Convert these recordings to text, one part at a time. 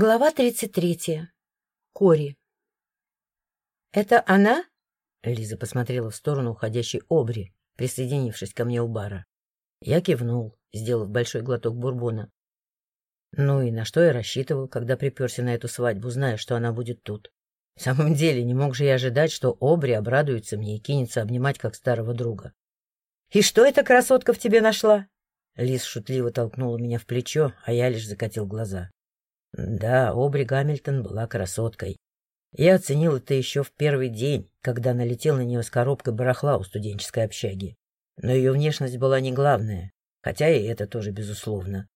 Глава 33. Кори. «Это она?» Лиза посмотрела в сторону уходящей обри, присоединившись ко мне у бара. Я кивнул, сделав большой глоток бурбона. Ну и на что я рассчитывал, когда приперся на эту свадьбу, зная, что она будет тут. В самом деле, не мог же я ожидать, что обри обрадуется мне и кинется обнимать как старого друга. «И что эта красотка в тебе нашла?» Лиз шутливо толкнула меня в плечо, а я лишь закатил глаза. Да, Обри Гамильтон была красоткой. Я оценил это еще в первый день, когда налетел на нее с коробкой барахла у студенческой общаги. Но ее внешность была не главная, хотя и это тоже безусловно.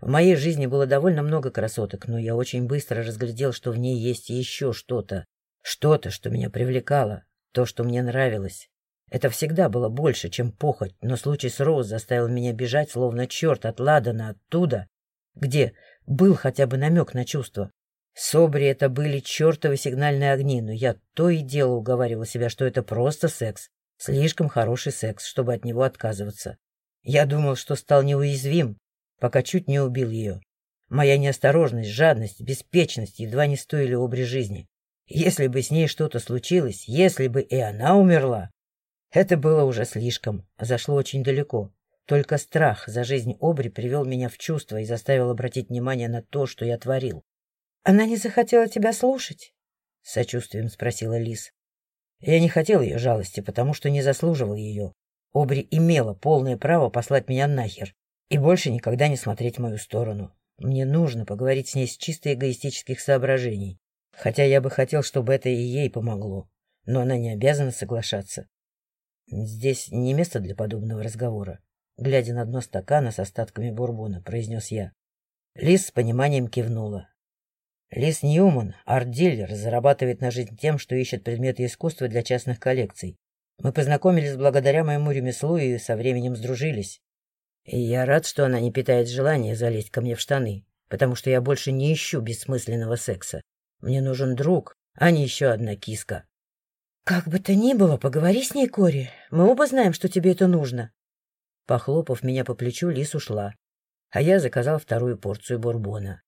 В моей жизни было довольно много красоток, но я очень быстро разглядел, что в ней есть еще что-то. Что-то, что меня привлекало, то, что мне нравилось. Это всегда было больше, чем похоть, но случай с Роуз заставил меня бежать, словно черт от Ладана, оттуда, где был хотя бы намек на чувство. Собри это были чертовы сигнальные огни, но я то и дело уговаривал себя, что это просто секс. Слишком хороший секс, чтобы от него отказываться. Я думал, что стал неуязвим, пока чуть не убил ее. Моя неосторожность, жадность, беспечность едва не стоили обри жизни. Если бы с ней что-то случилось, если бы и она умерла, это было уже слишком, зашло очень далеко. Только страх за жизнь Обри привел меня в чувство и заставил обратить внимание на то, что я творил. — Она не захотела тебя слушать? — сочувствием спросила Лис. Я не хотел ее жалости, потому что не заслуживал ее. Обри имела полное право послать меня нахер и больше никогда не смотреть в мою сторону. Мне нужно поговорить с ней с чисто эгоистических соображений, хотя я бы хотел, чтобы это и ей помогло, но она не обязана соглашаться. Здесь не место для подобного разговора глядя на дно стакана с остатками бурбона, произнес я. Лис с пониманием кивнула. Лис Ньюман, арт-дилер, зарабатывает на жизнь тем, что ищет предметы искусства для частных коллекций. Мы познакомились благодаря моему ремеслу и со временем сдружились. И я рад, что она не питает желания залезть ко мне в штаны, потому что я больше не ищу бессмысленного секса. Мне нужен друг, а не еще одна киска. — Как бы то ни было, поговори с ней, Кори. Мы оба знаем, что тебе это нужно. Похлопав меня по плечу, Лис ушла, а я заказал вторую порцию бурбона.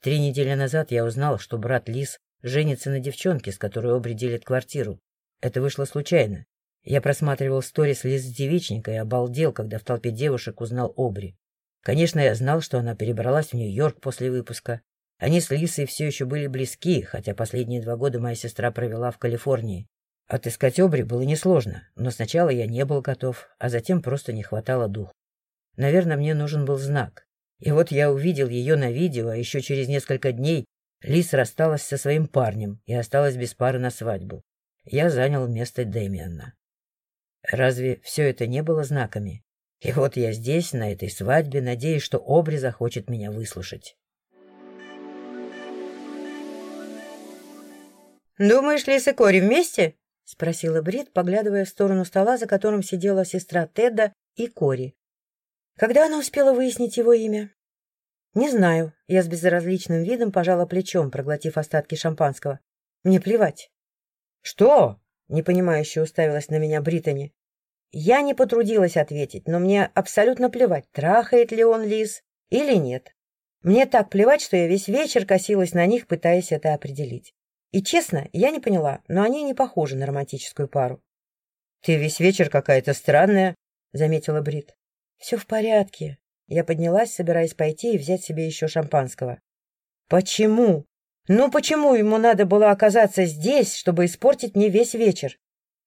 Три недели назад я узнал, что брат Лис женится на девчонке, с которой Обри делит квартиру. Это вышло случайно. Я просматривал сторис Лис с девичника и обалдел, когда в толпе девушек узнал Обри. Конечно, я знал, что она перебралась в Нью-Йорк после выпуска. Они с Лисой все еще были близки, хотя последние два года моя сестра провела в Калифорнии. Отыскать обри было несложно, но сначала я не был готов, а затем просто не хватало духу. Наверное, мне нужен был знак. И вот я увидел ее на видео, а еще через несколько дней Лис рассталась со своим парнем и осталась без пары на свадьбу. Я занял место Дэмиана. Разве все это не было знаками? И вот я здесь, на этой свадьбе, надеюсь, что Обри захочет меня выслушать. «Думаешь, Лис и Кори вместе?» — спросила Брит, поглядывая в сторону стола, за которым сидела сестра Теда и Кори. Когда она успела выяснить его имя? Не знаю. Я с безразличным видом пожала плечом, проглотив остатки шампанского. Мне плевать. Что? Непонимающе уставилась на меня Британи. Я не потрудилась ответить, но мне абсолютно плевать, трахает ли он Лиз или нет. Мне так плевать, что я весь вечер косилась на них, пытаясь это определить. И честно, я не поняла, но они не похожи на романтическую пару. — Ты весь вечер какая-то странная, — заметила Брит. — Все в порядке. Я поднялась, собираясь пойти и взять себе еще шампанского. — Почему? Ну почему ему надо было оказаться здесь, чтобы испортить мне весь вечер?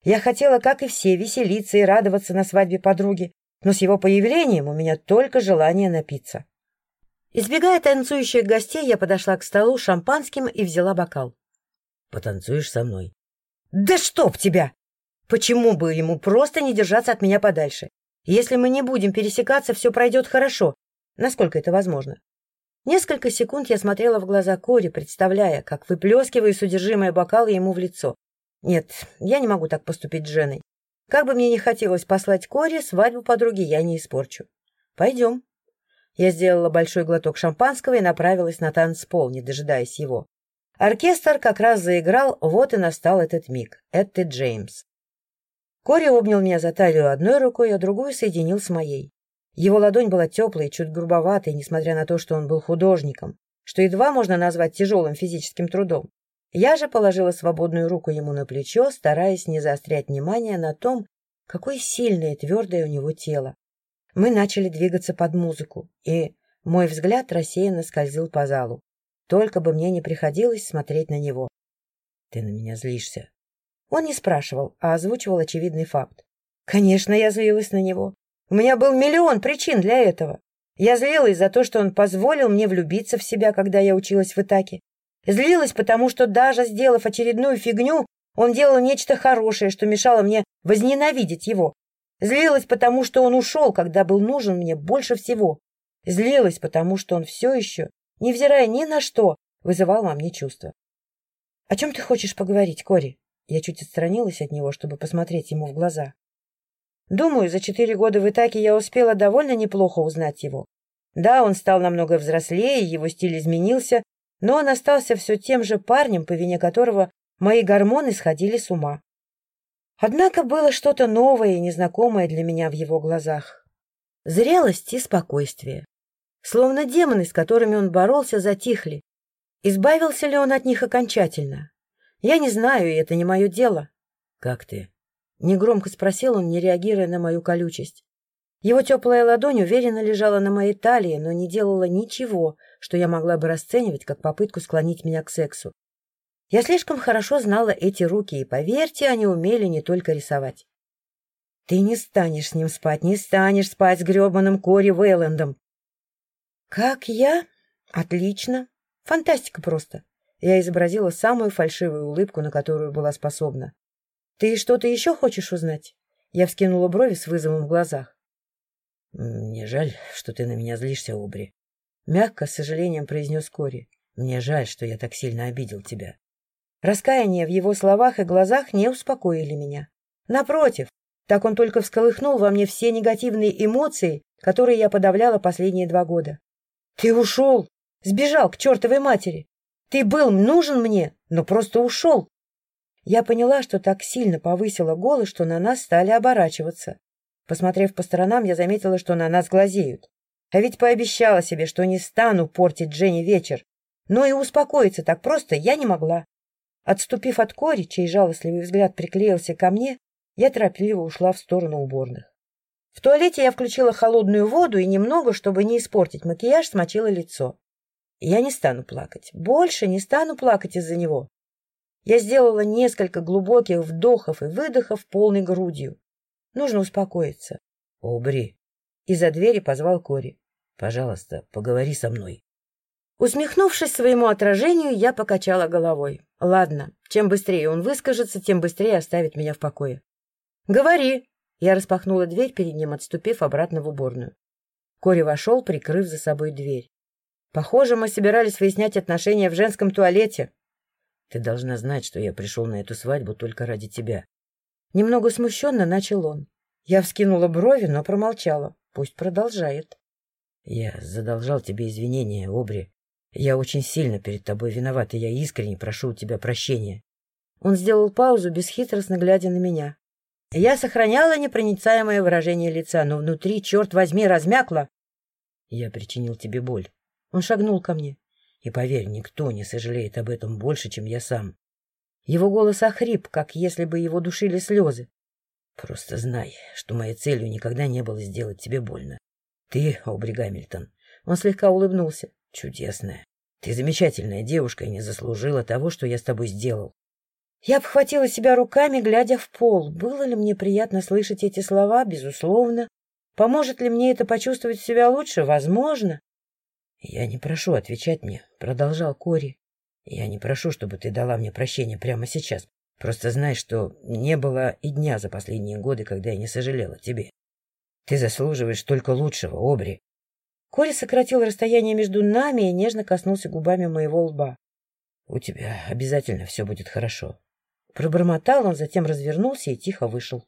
Я хотела, как и все, веселиться и радоваться на свадьбе подруги, но с его появлением у меня только желание напиться. Избегая танцующих гостей, я подошла к столу шампанским и взяла бокал. Потанцуешь со мной? Да чтоб тебя! Почему бы ему просто не держаться от меня подальше? Если мы не будем пересекаться, все пройдет хорошо. Насколько это возможно? Несколько секунд я смотрела в глаза Кори, представляя, как выплескиваю содержимое бокала ему в лицо. Нет, я не могу так поступить с Женой. Как бы мне ни хотелось послать Кори, свадьбу подруги я не испорчу. Пойдем. Я сделала большой глоток шампанского и направилась на танцпол, не дожидаясь его. Оркестр как раз заиграл, вот и настал этот миг. Это Джеймс. Кори обнял меня за талию одной рукой, а другую соединил с моей. Его ладонь была теплой, чуть грубоватой, несмотря на то, что он был художником. что едва можно назвать тяжелым физическим трудом. Я же положила свободную руку ему на плечо, стараясь не заострять внимание на том, какое сильное и твердое у него тело. Мы начали двигаться под музыку, и мой взгляд рассеянно скользил по залу. Только бы мне не приходилось смотреть на него. — Ты на меня злишься. Он не спрашивал, а озвучивал очевидный факт. Конечно, я злилась на него. У меня был миллион причин для этого. Я злилась за то, что он позволил мне влюбиться в себя, когда я училась в Итаке. Злилась, потому что даже сделав очередную фигню, он делал нечто хорошее, что мешало мне возненавидеть его. Злилась, потому что он ушел, когда был нужен мне больше всего. Злилась, потому что он все еще, невзирая ни на что, вызывал во мне чувства. — О чем ты хочешь поговорить, Кори? Я чуть отстранилась от него, чтобы посмотреть ему в глаза. Думаю, за четыре года в Итаке я успела довольно неплохо узнать его. Да, он стал намного взрослее, его стиль изменился, но он остался все тем же парнем, по вине которого мои гормоны сходили с ума. Однако было что-то новое и незнакомое для меня в его глазах. Зрелость и спокойствие. Словно демоны, с которыми он боролся, затихли. Избавился ли он от них окончательно? Я не знаю, и это не мое дело. — Как ты? Негромко спросил он, не реагируя на мою колючесть. Его теплая ладонь уверенно лежала на моей талии, но не делала ничего, что я могла бы расценивать как попытку склонить меня к сексу. Я слишком хорошо знала эти руки, и, поверьте, они умели не только рисовать. — Ты не станешь с ним спать, не станешь спать с гребаным Кори Вейлендом. — Как я? Отлично. Фантастика просто. Я изобразила самую фальшивую улыбку, на которую была способна. «Ты что-то еще хочешь узнать?» Я вскинула брови с вызовом в глазах. «Мне жаль, что ты на меня злишься, Обри», — мягко, с сожалением произнес Кори. «Мне жаль, что я так сильно обидел тебя». Раскаяние в его словах и глазах не успокоили меня. Напротив, так он только всколыхнул во мне все негативные эмоции, которые я подавляла последние два года. «Ты ушел! Сбежал к чертовой матери! Ты был нужен мне, но просто ушел!» Я поняла, что так сильно повысила голос, что на нас стали оборачиваться. Посмотрев по сторонам, я заметила, что на нас глазеют. А ведь пообещала себе, что не стану портить Жене вечер. Но и успокоиться так просто я не могла. Отступив от Кори, чей жалостливый взгляд приклеился ко мне, я торопливо ушла в сторону уборных. В туалете я включила холодную воду и немного, чтобы не испортить макияж, смочила лицо. Я не стану плакать. Больше не стану плакать из-за него. Я сделала несколько глубоких вдохов и выдохов полной грудью. Нужно успокоиться. — Обри! Из-за двери позвал Кори. — Пожалуйста, поговори со мной. Усмехнувшись своему отражению, я покачала головой. Ладно, чем быстрее он выскажется, тем быстрее оставит меня в покое. — Говори! Я распахнула дверь перед ним, отступив обратно в уборную. Кори вошел, прикрыв за собой дверь. Похоже, мы собирались выяснять отношения в женском туалете. Ты должна знать, что я пришел на эту свадьбу только ради тебя. Немного смущенно начал он. Я вскинула брови, но промолчала. Пусть продолжает. Я задолжал тебе извинения, Обри. Я очень сильно перед тобой виноват, и я искренне прошу у тебя прощения. Он сделал паузу, бесхитростно глядя на меня. Я сохраняла непроницаемое выражение лица, но внутри, черт возьми, размякла. Я причинил тебе боль. Он шагнул ко мне. И поверь, никто не сожалеет об этом больше, чем я сам. Его голос охрип, как если бы его душили слезы. Просто знай, что моей целью никогда не было сделать тебе больно. Ты, Обри Гамильтон, он слегка улыбнулся, чудесная. Ты замечательная девушка и не заслужила того, что я с тобой сделал. Я обхватила себя руками, глядя в пол. Было ли мне приятно слышать эти слова? Безусловно. Поможет ли мне это почувствовать себя лучше? Возможно. «Я не прошу отвечать мне», — продолжал Кори. «Я не прошу, чтобы ты дала мне прощение прямо сейчас. Просто знай, что не было и дня за последние годы, когда я не сожалела тебе. Ты заслуживаешь только лучшего, Обри». Кори сократил расстояние между нами и нежно коснулся губами моего лба. «У тебя обязательно все будет хорошо». Пробормотал он, затем развернулся и тихо вышел.